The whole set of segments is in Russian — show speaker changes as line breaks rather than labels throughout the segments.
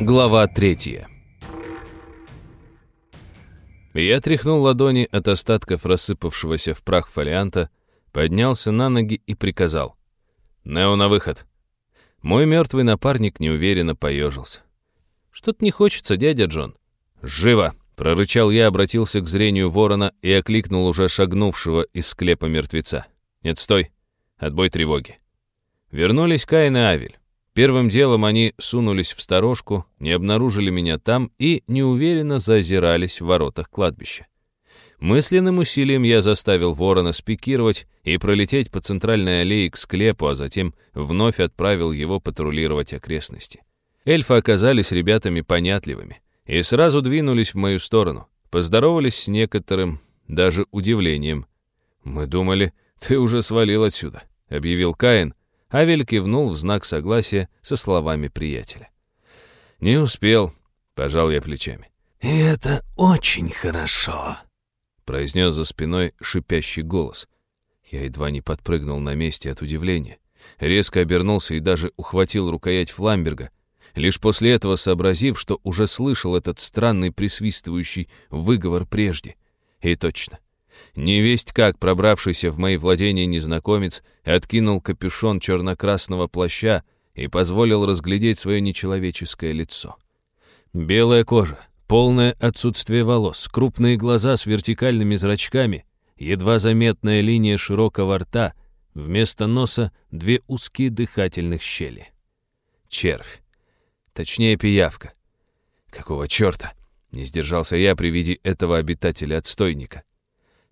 Глава третья. Я тряхнул ладони от остатков рассыпавшегося в прах фолианта, поднялся на ноги и приказал. «Нео на выход!» Мой мертвый напарник неуверенно поежился. «Что-то не хочется, дядя Джон». «Живо!» — прорычал я, обратился к зрению ворона и окликнул уже шагнувшего из склепа мертвеца. «Нет, стой! Отбой тревоги!» Вернулись Каин и Авель. Первым делом они сунулись в сторожку, не обнаружили меня там и неуверенно зазирались в воротах кладбища. Мысленным усилием я заставил ворона спикировать и пролететь по центральной аллее к склепу, а затем вновь отправил его патрулировать окрестности. Эльфы оказались ребятами понятливыми и сразу двинулись в мою сторону, поздоровались с некоторым, даже удивлением. «Мы думали, ты уже свалил отсюда», — объявил Каин, Авель кивнул в знак согласия со словами приятеля. «Не успел», — пожал я плечами.
«И это очень хорошо», —
произнес за спиной шипящий голос. Я едва не подпрыгнул на месте от удивления. Резко обернулся и даже ухватил рукоять Фламберга, лишь после этого сообразив, что уже слышал этот странный присвистывающий выговор прежде. И точно. Невесть как пробравшийся в мои владения незнакомец откинул капюшон черно-красного плаща и позволил разглядеть свое нечеловеческое лицо. Белая кожа, полное отсутствие волос, крупные глаза с вертикальными зрачками, едва заметная линия широкого рта, вместо носа две узкие дыхательных щели. Червь. Точнее, пиявка. Какого черта? Не сдержался я при виде этого обитателя отстойника.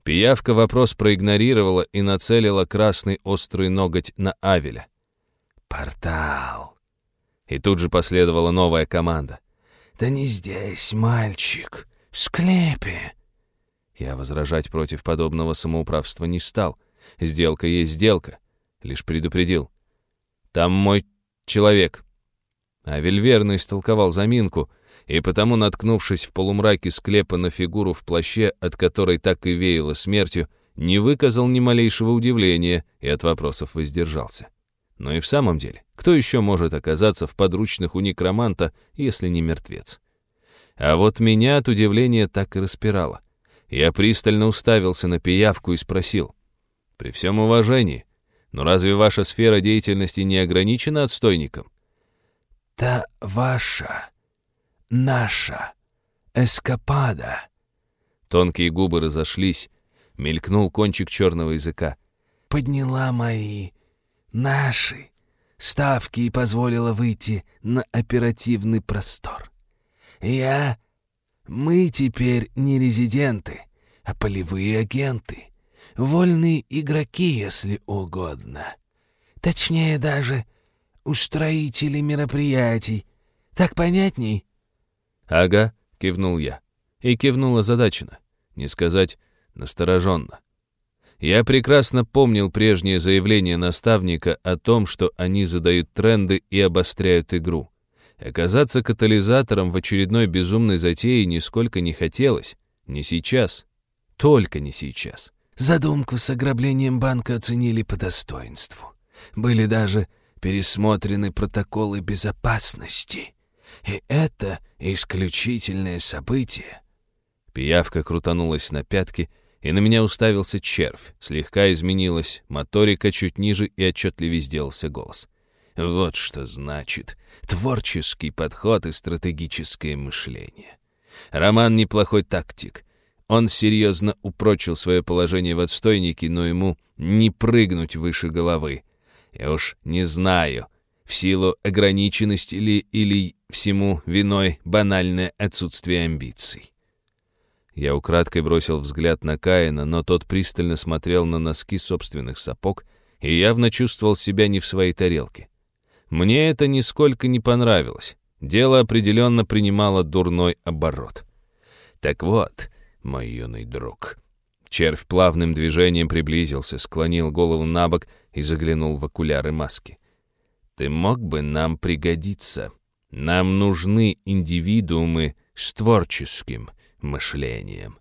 Пиявка вопрос проигнорировала и нацелила красный острый ноготь на Авеля.
«Портал!»
И тут же последовала новая команда.
«Да не здесь, мальчик! В склепе!»
Я возражать против подобного самоуправства не стал. Сделка есть сделка. Лишь предупредил. «Там мой человек!» Авель верно истолковал заминку — и потому, наткнувшись в полумраке склепа на фигуру в плаще, от которой так и веяло смертью, не выказал ни малейшего удивления и от вопросов воздержался. Но и в самом деле, кто еще может оказаться в подручных у некроманта, если не мертвец? А вот меня от удивления так и распирало. Я пристально уставился на пиявку и спросил. «При всем уважении, но разве ваша сфера деятельности не ограничена отстойником?»
«Та ваша», Наша. Эскапада.
Тонкие губы разошлись. Мелькнул кончик черного языка.
Подняла мои. Наши. Ставки и позволила выйти на оперативный простор. Я... Мы теперь не резиденты, а полевые агенты. Вольные игроки, если угодно. Точнее даже, устроители мероприятий. Так понятней?
«Ага», — кивнул я. И кивнула Задачина, Не сказать настороженно. Я прекрасно помнил прежнее заявление наставника о том, что они задают тренды и обостряют игру. Оказаться катализатором в очередной безумной затее нисколько не хотелось. Не сейчас. Только не сейчас.
Задумку с ограблением банка оценили по достоинству. Были даже пересмотрены протоколы безопасности. И это исключительное событие.
Пиявка крутанулась на пятки, и на меня уставился червь. Слегка изменилась моторика чуть ниже, и отчетливее сделался голос. Вот что значит творческий подход и стратегическое мышление. Роман неплохой тактик. Он серьезно упрочил свое положение в отстойнике, но ему не прыгнуть выше головы. Я уж не знаю, в силу ограниченности или или всему виной банальное отсутствие амбиций. Я украдкой бросил взгляд на Каина, но тот пристально смотрел на носки собственных сапог и явно чувствовал себя не в своей тарелке. Мне это нисколько не понравилось. Дело определенно принимало дурной оборот. Так вот, мой юный друг. Червь плавным движением приблизился, склонил голову на бок и заглянул в окуляры маски. Ты мог бы нам пригодиться. Нам нужны индивидуумы с творческим мышлением.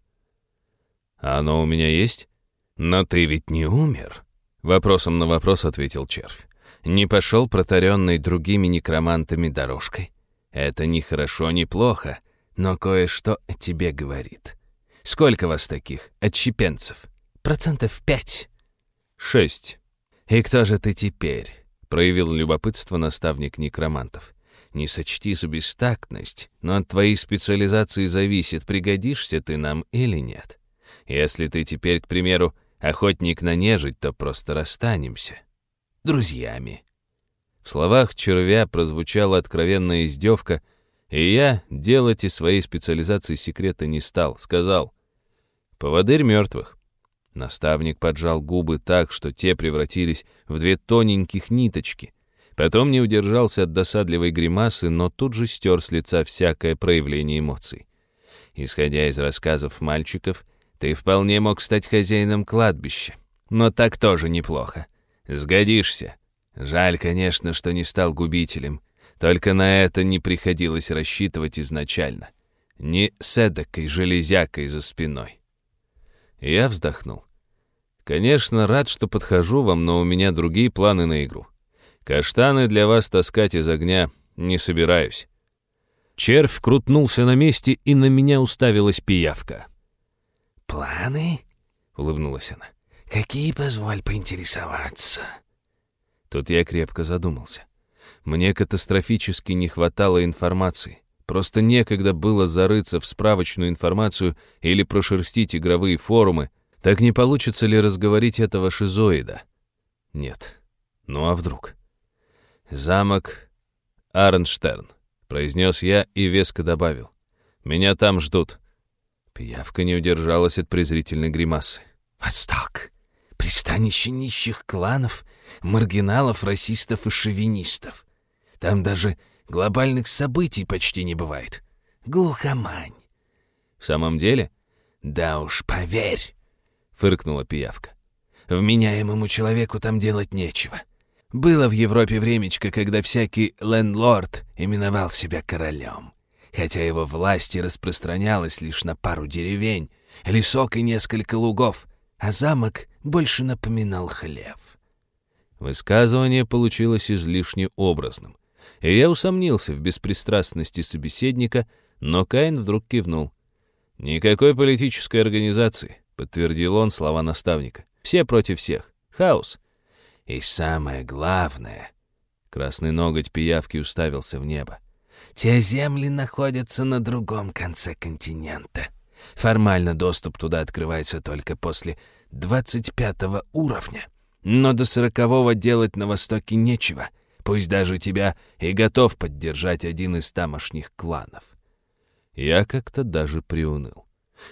Оно у меня есть? Но ты ведь не умер. Вопросом на вопрос ответил червь. Не пошел протаренной другими некромантами дорожкой. Это ни хорошо, ни плохо, но кое-что тебе говорит. Сколько вас таких, отщепенцев?
Процентов пять?
Шесть. И кто же ты теперь? проявил любопытство наставник некромантов. «Не сочти за бестактность, но от твоей специализации зависит, пригодишься ты нам или нет. Если ты теперь, к примеру, охотник на нежить, то просто расстанемся. Друзьями». В словах червя прозвучала откровенная издевка, и я делать из своей специализации секрета не стал, сказал «Поводырь мертвых». Наставник поджал губы так, что те превратились в две тоненьких ниточки. Потом не удержался от досадливой гримасы, но тут же стер с лица всякое проявление эмоций. Исходя из рассказов мальчиков, ты вполне мог стать хозяином кладбища. Но так тоже неплохо. Сгодишься. Жаль, конечно, что не стал губителем. Только на это не приходилось рассчитывать изначально. Не с эдакой железякой за спиной. Я вздохнул. Конечно, рад, что подхожу вам, но у меня другие планы на игру. Каштаны для вас таскать из огня не собираюсь. Червь крутнулся на месте, и на меня уставилась пиявка.
«Планы?» — улыбнулась она. «Какие, позволь поинтересоваться?»
Тут я крепко задумался. Мне катастрофически не хватало информации. Просто некогда было зарыться в справочную информацию или прошерстить игровые форумы, так не получится ли разговорить этого шизоида? Нет. Ну а вдруг? Замок Арнштерн, произнес я и веско добавил. Меня там ждут. Пиявка не удержалась от презрительной гримасы.
Восток! Пристанище нищих кланов, маргиналов, расистов и шовинистов. Там даже глобальных событий почти не бывает. Глухомань.
В самом деле?
Да уж, поверь
фыркнула пиявка.
«Вменяемому человеку там делать нечего. Было в Европе времечко, когда всякий лендлорд именовал себя королем, хотя его власть и распространялась лишь на пару деревень, лесок и несколько лугов, а замок больше напоминал хлев».
Высказывание получилось излишне образным, и я усомнился в беспристрастности собеседника, но Каин вдруг кивнул. «Никакой политической организации подтвердил он слова наставника. Все против всех. Хаос.
И самое главное, красный ноготь пиявки уставился в небо. Те земли находятся на другом конце континента. Формально доступ туда открывается только после 25 уровня. Но до 40 делать на востоке нечего. Пусть даже тебя и готов поддержать один из тамошних кланов.
Я как-то даже приуныл.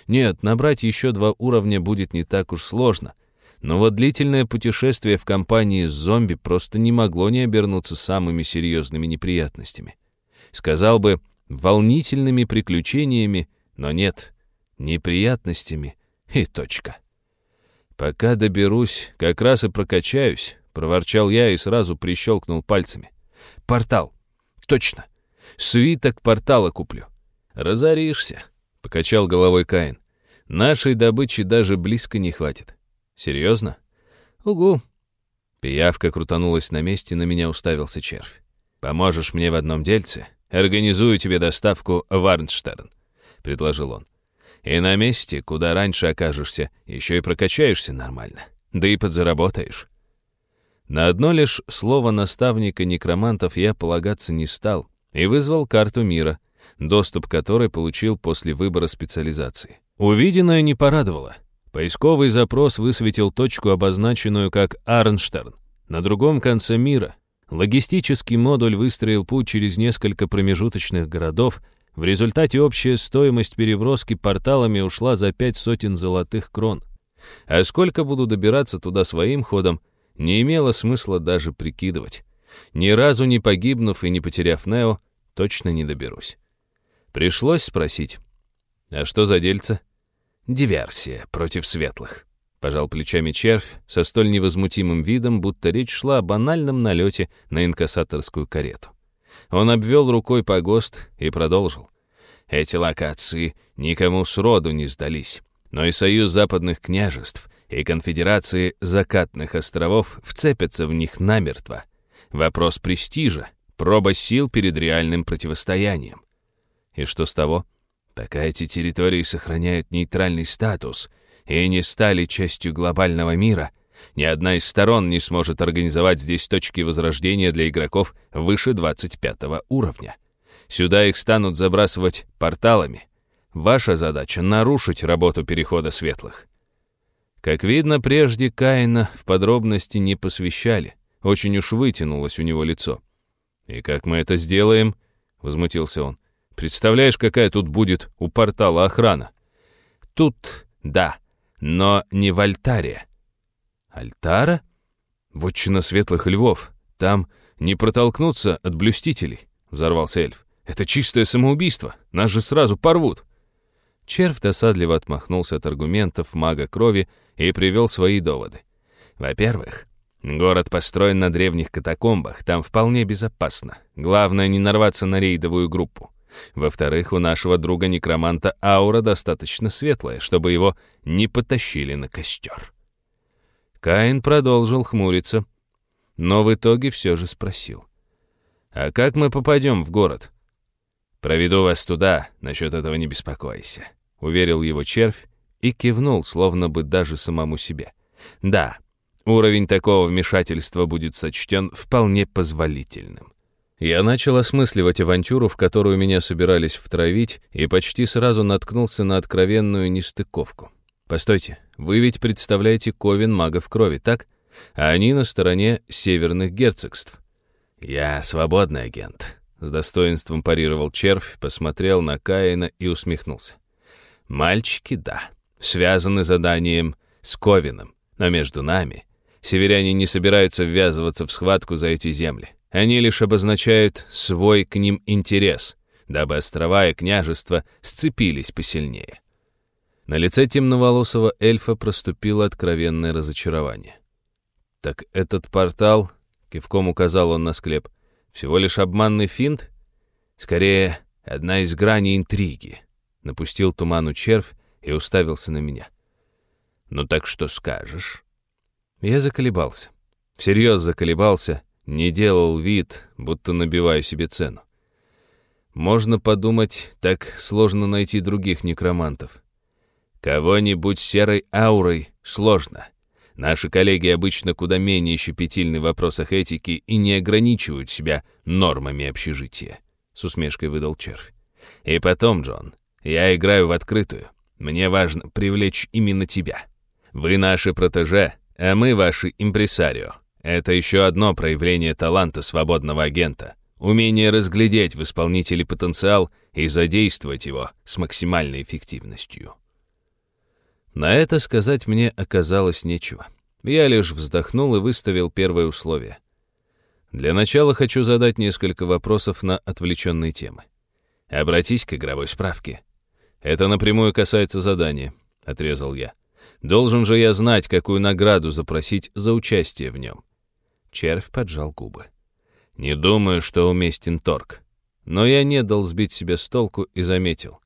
Нет, набрать еще два уровня будет не так уж сложно. Но вот длительное путешествие в компании с зомби просто не могло не обернуться самыми серьезными неприятностями. Сказал бы, волнительными приключениями, но нет, неприятностями и точка. «Пока доберусь, как раз и прокачаюсь», — проворчал я и сразу прищелкнул пальцами. «Портал! Точно! Свиток портала куплю!» «Разоришься!» Покачал головой Каин. Нашей добычи даже близко не хватит. Серьезно? Угу. Пиявка крутанулась на месте, на меня уставился червь. Поможешь мне в одном дельце? Организую тебе доставку в Арнштерн, предложил он. И на месте, куда раньше окажешься, еще и прокачаешься нормально. Да и подзаработаешь. На одно лишь слово наставника некромантов я полагаться не стал и вызвал карту мира, доступ которой получил после выбора специализации. Увиденное не порадовало. Поисковый запрос высветил точку, обозначенную как Арнштерн, на другом конце мира. Логистический модуль выстроил путь через несколько промежуточных городов, в результате общая стоимость переброски порталами ушла за пять сотен золотых крон. А сколько буду добираться туда своим ходом, не имело смысла даже прикидывать. Ни разу не погибнув и не потеряв Нео, точно не доберусь. Пришлось спросить. «А что за дельца? «Диверсия против светлых», — пожал плечами червь со столь невозмутимым видом, будто речь шла о банальном налете на инкассаторскую карету. Он обвел рукой погост и продолжил. «Эти локации никому сроду не сдались, но и Союз Западных Княжеств и Конфедерации Закатных Островов вцепятся в них намертво. Вопрос престижа, проба сил перед реальным противостоянием.
И что с того? Пока эти территории сохраняют нейтральный статус и не стали частью глобального мира, ни одна из сторон не сможет организовать здесь точки возрождения для игроков выше 25 уровня. Сюда их станут забрасывать порталами. Ваша задача — нарушить работу Перехода Светлых. Как видно, прежде Каина в подробности не посвящали. Очень уж вытянулось у него лицо. «И как мы это сделаем?» — возмутился он. Представляешь, какая тут будет у портала охрана? Тут, да, но не в альтаре. Альтара? Вотчина светлых львов. Там не протолкнуться от блюстителей, взорвался эльф. Это чистое самоубийство. Нас же сразу порвут. Черв досадливо отмахнулся от аргументов мага крови и привел свои доводы. Во-первых, город построен на древних катакомбах, там вполне безопасно. Главное не нарваться на рейдовую группу. Во-вторых, у нашего друга-некроманта аура достаточно светлая, чтобы его не потащили на костер. Каин продолжил хмуриться, но в итоге все же спросил. «А как мы попадем в город?» «Проведу вас туда, насчет этого не беспокойся», — уверил его червь и кивнул, словно бы даже самому себе. «Да, уровень такого вмешательства будет сочтен вполне позволительным. Я начал осмысливать авантюру, в которую меня собирались втравить, и почти сразу наткнулся на откровенную нестыковку. Постойте, вы ведь представляете Ковен магов крови, так? А они на стороне северных герцогств. Я свободный агент. С достоинством парировал червь, посмотрел на Каина и усмехнулся. Мальчики, да, связаны заданием с Ковином, но между нами северяне не собираются ввязываться в схватку за эти земли. Они лишь обозначают свой к ним интерес, дабы острова и княжества сцепились посильнее. На лице темноволосого эльфа проступило откровенное разочарование. «Так этот портал...» — кивком указал он на склеп. «Всего лишь обманный финт? Скорее, одна из граней интриги». Напустил туману червь и уставился на меня. «Ну так что скажешь?» Я заколебался. Всерьез заколебался не делал вид, будто набиваю себе цену. Можно подумать, так сложно найти других некромантов. Кого-нибудь серой аурой сложно. Наши коллеги обычно куда менее щепетильны в вопросах этики и не ограничивают себя нормами общежития», — с усмешкой выдал червь. «И потом, Джон, я играю в открытую. Мне важно привлечь именно тебя. Вы наши протеже, а мы ваши импресарио. Это еще одно проявление таланта свободного агента — умение разглядеть в исполнителе потенциал и задействовать его с максимальной эффективностью. На это сказать мне оказалось нечего. Я лишь вздохнул и выставил первое условие. Для начала хочу задать несколько вопросов на отвлеченные темы. Обратись к игровой справке. Это напрямую касается задания, — отрезал я. Должен же я знать, какую награду запросить за участие в нем. — Червь поджал губы. «Не думаю, что уместен торг. Но я не дал сбить себя с толку и заметил.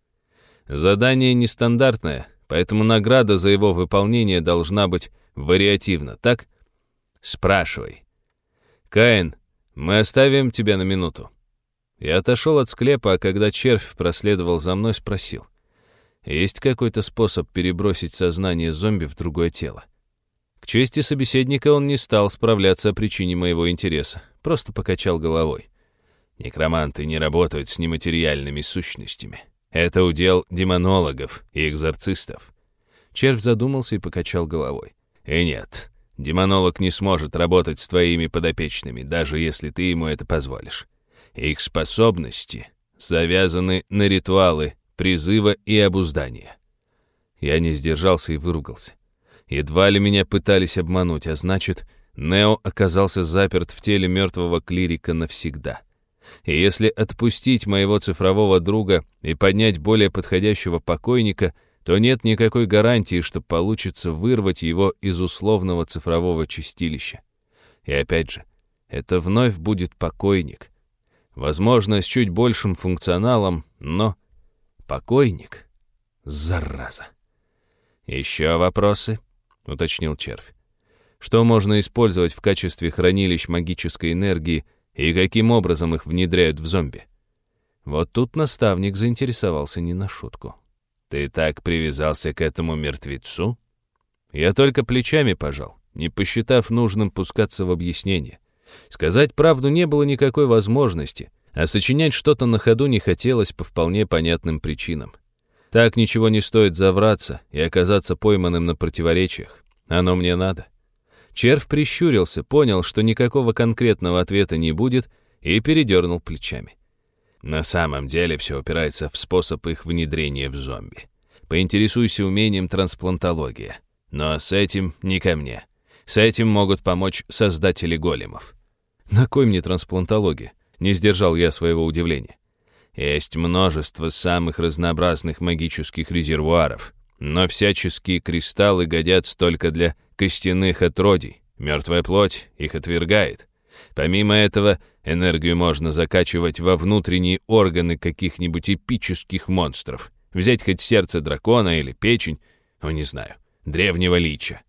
Задание нестандартное, поэтому награда за его выполнение должна быть вариативна, так? Спрашивай. Каин, мы оставим тебя на минуту. Я отошел от склепа, а когда червь проследовал за мной, спросил. Есть какой-то способ перебросить сознание зомби в другое тело? Чести собеседника он не стал справляться о причине моего интереса, просто покачал головой. Некроманты не работают с нематериальными сущностями. Это удел демонологов и экзорцистов. Червь задумался и покачал головой. И нет, демонолог не сможет работать с твоими подопечными, даже если ты ему это позволишь. Их способности завязаны на ритуалы призыва и обуздания. Я не сдержался и выругался. Едва ли меня пытались обмануть, а значит, Нео оказался заперт в теле мертвого клирика навсегда. И если отпустить моего цифрового друга и поднять более подходящего покойника, то нет никакой гарантии, что получится вырвать его из условного цифрового чистилища. И опять же, это вновь будет покойник. Возможно, с чуть большим функционалом, но... Покойник? Зараза. Еще вопросы? —— уточнил червь. «Что можно использовать в качестве хранилищ магической энергии
и каким образом их внедряют в зомби?» Вот тут наставник заинтересовался не на шутку. «Ты так привязался к этому мертвецу?» Я только плечами пожал, не посчитав нужным пускаться в объяснение. Сказать правду не было никакой возможности, а сочинять что-то на ходу не хотелось по вполне понятным причинам. Так ничего не стоит завраться и оказаться пойманным на противоречиях. Оно мне надо. Червь прищурился, понял, что никакого конкретного ответа не будет, и передернул плечами. На самом деле все упирается в способ их внедрения в зомби. Поинтересуйся умением трансплантология. Но с этим не ко мне. С этим могут помочь создатели големов. На кой мне трансплантология? Не сдержал я своего удивления. Есть множество самых разнообразных магических резервуаров, но всяческие кристаллы годятся только для костяных отродий. Мертвая плоть их отвергает. Помимо этого, энергию можно закачивать во внутренние органы каких-нибудь эпических монстров. Взять хоть сердце дракона или печень, ну не знаю, древнего лича.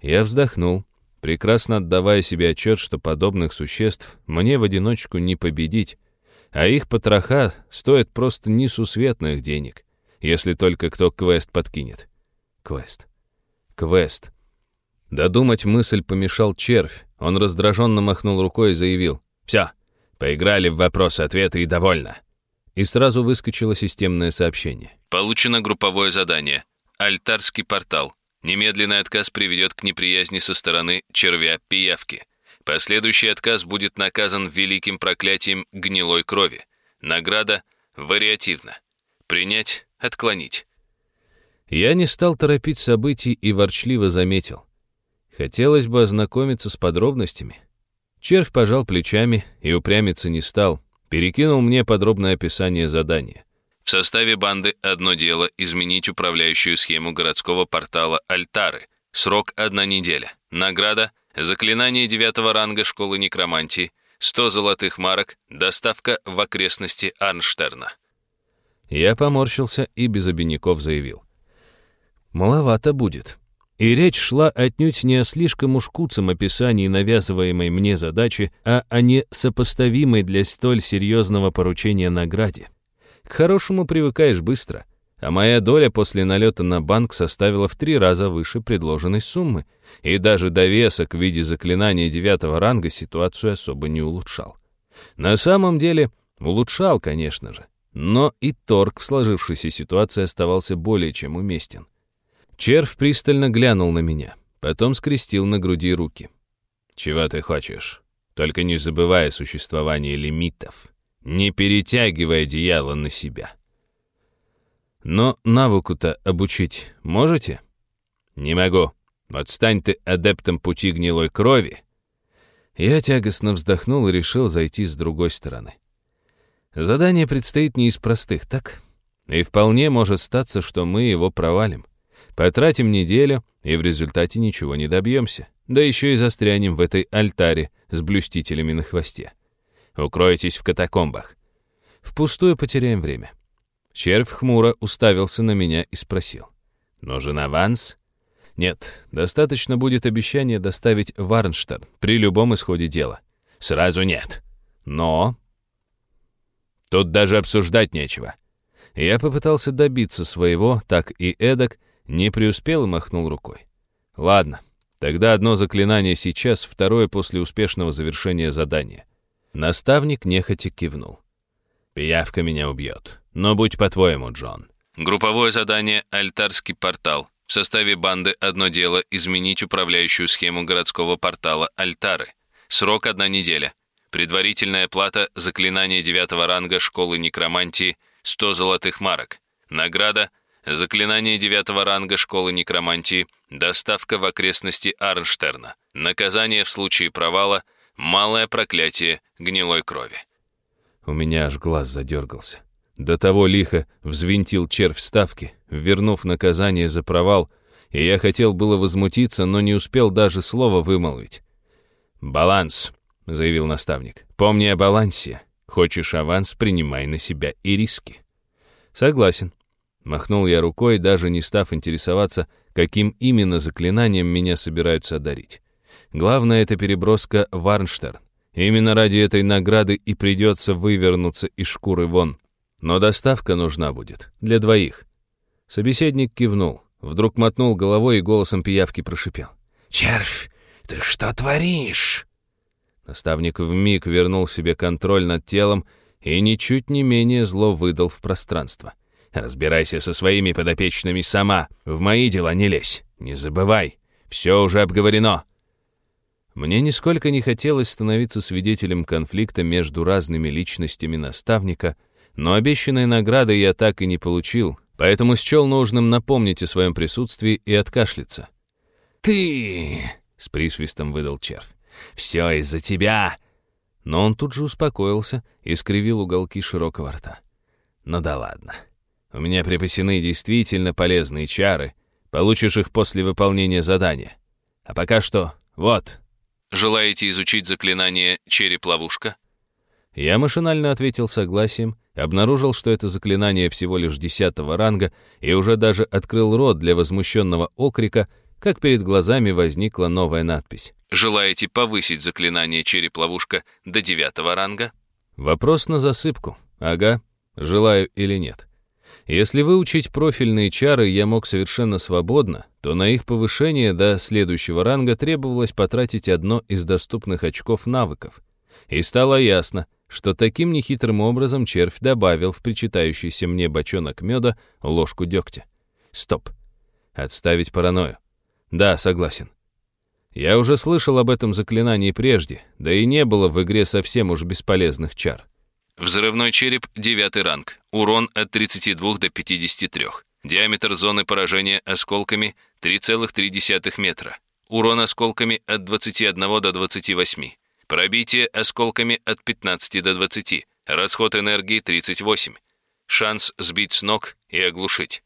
Я вздохнул, прекрасно отдавая себе отчет, что подобных существ мне в одиночку не победить, а их потроха стоят просто несусветных денег, если только кто квест подкинет. Квест. Квест. Додумать мысль помешал червь. Он раздраженно махнул рукой и заявил. «Все, поиграли в вопросы-ответы и довольно». И сразу выскочило системное сообщение. «Получено групповое задание. Альтарский портал. Немедленный отказ приведет к неприязни со стороны червя пиявки». Последующий отказ будет наказан великим проклятием гнилой крови. Награда вариативна. Принять, отклонить. Я не стал торопить событий и ворчливо заметил. Хотелось бы ознакомиться с подробностями. Червь пожал плечами и упрямиться не стал, перекинул мне подробное описание задания. В составе банды одно дело изменить управляющую схему городского портала Альтары. Срок — одна неделя. Награда Заклинание девятого ранга школы некромантии, 100 золотых марок, доставка в окрестности Анштерна. Я поморщился и без обиняков заявил. Маловато будет. И речь шла отнюдь не о слишком уж куцем описании навязываемой мне задачи, а о несопоставимой для столь серьезного поручения награде. К хорошему привыкаешь быстро — а моя доля после налета на банк составила в три раза выше предложенной суммы, и даже довесок в виде заклинания девятого ранга ситуацию особо не улучшал. На самом деле, улучшал, конечно же, но и торг в сложившейся ситуации оставался более чем уместен. Червь пристально глянул на меня, потом скрестил на груди руки. «Чего ты хочешь? Только не забывая о лимитов, не перетягивая одеяло на себя». Но навыку-то обучить можете? Не могу. Отстань ты адептом пути гнилой крови. Я тягостно вздохнул и решил зайти с другой стороны. Задание предстоит не из простых, так? И вполне может статься, что мы его провалим. Потратим неделю, и в результате ничего не добьемся. Да еще и застрянем в этой альтаре с блюстителями на хвосте. Укройтесь в катакомбах. Впустую потеряем время. Червь хмуро уставился на меня и спросил. «Нужен аванс?» «Нет, достаточно будет обещания доставить в при любом исходе дела». «Сразу нет. Но...» «Тут даже обсуждать нечего». Я попытался добиться своего, так и эдак, не преуспел и махнул рукой. «Ладно, тогда одно заклинание сейчас, второе после успешного завершения задания». Наставник нехотя кивнул. «Пиявка меня убьет. Но будь по-твоему, Джон. Групповое задание «Альтарский портал». В составе банды одно дело изменить управляющую схему городского портала «Альтары». Срок одна неделя. Предварительная плата заклинание девятого ранга школы некромантии 100 золотых марок. Награда заклинание девятого ранга школы некромантии доставка в окрестности Арнштерна. Наказание в случае провала малое проклятие гнилой крови. У меня аж глаз задергался. До того лихо взвинтил червь ставки, вернув наказание за провал, и я хотел было возмутиться, но не успел даже слова вымолвить. «Баланс», — заявил наставник. «Помни о балансе. Хочешь аванс, принимай на себя и риски». «Согласен». Махнул я рукой, даже не став интересоваться, каким именно заклинанием меня собираются одарить. Главное — это переброска Варнштерн. Именно ради этой награды и придется вывернуться из шкуры вон. Но доставка нужна будет. Для двоих». Собеседник кивнул, вдруг мотнул головой и голосом пиявки прошипел.
«Червь, ты что творишь?»
Наставник вмиг вернул себе контроль над телом и ничуть не менее зло выдал в пространство. «Разбирайся со своими подопечными сама, в мои дела не лезь, не забывай, все уже обговорено». Мне нисколько не хотелось становиться свидетелем конфликта между разными личностями наставника — но обещанной награды я так и не получил, поэтому счел нужным напомнить о своем присутствии и откашляться.
«Ты!» — с присвистом выдал червь. «Все из-за тебя!»
Но он тут же успокоился и скривил уголки широкого рта.
«Ну да ладно. У меня припасены действительно полезные чары. Получишь их после выполнения задания. А пока что вот».
«Желаете изучить заклинание «Череп-ловушка»?» Я машинально ответил согласием обнаружил, что это заклинание всего лишь десятого ранга, и уже даже открыл рот для возмущенного окрика, как перед глазами возникла новая надпись. «Желаете повысить заклинание череп-ловушка до девятого ранга?» Вопрос на засыпку. Ага, желаю или нет. Если выучить профильные чары я мог совершенно свободно, то на их повышение до следующего ранга требовалось потратить одно из доступных очков навыков. И стало ясно — что таким нехитрым образом червь добавил в причитающийся мне бочонок меда ложку дегтя. Стоп. Отставить паранойю. Да, согласен. Я уже слышал об этом заклинании прежде, да и не было в игре совсем уж бесполезных чар. Взрывной череп, девятый ранг. Урон от 32 до 53. Диаметр зоны поражения осколками 3,3 метра. Урон осколками от 21 до 28. Пробитие осколками от 15 до 20. Расход энергии 38. Шанс сбить с ног и оглушить.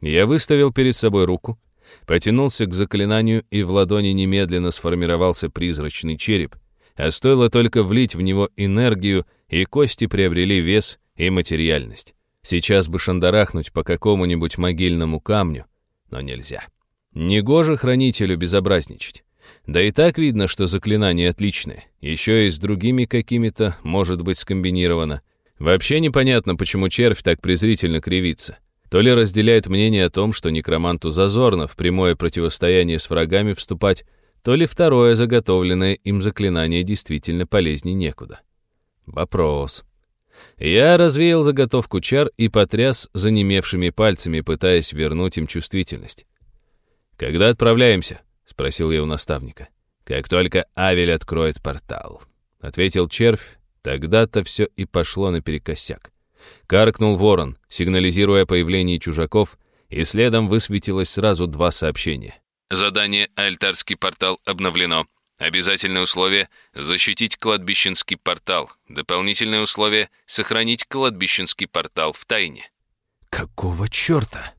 Я выставил перед собой руку, потянулся к заклинанию, и в ладони немедленно сформировался призрачный череп, а стоило только влить в него энергию, и кости приобрели вес и материальность. Сейчас бы шандарахнуть по какому-нибудь могильному камню, но нельзя. Негоже хранителю безобразничать. Да и так видно, что заклинание отличное. Еще и с другими какими-то может быть скомбинировано. Вообще непонятно, почему червь так презрительно кривится. То ли разделяет мнение о том, что некроманту зазорно в прямое противостояние с врагами вступать, то ли второе заготовленное им заклинание действительно полезней некуда. Вопрос. Я развеял заготовку чар и потряс занемевшими пальцами, пытаясь вернуть им чувствительность. «Когда отправляемся?» — спросил я у наставника. «Как только Авель откроет портал», — ответил червь. Тогда-то все и пошло наперекосяк. Каркнул ворон, сигнализируя о появлении чужаков, и следом высветилось сразу два сообщения. Задание «Альтарский портал» обновлено. Обязательное условие — защитить кладбищенский портал. Дополнительное условие — сохранить кладбищенский портал в тайне.
«Какого черта?»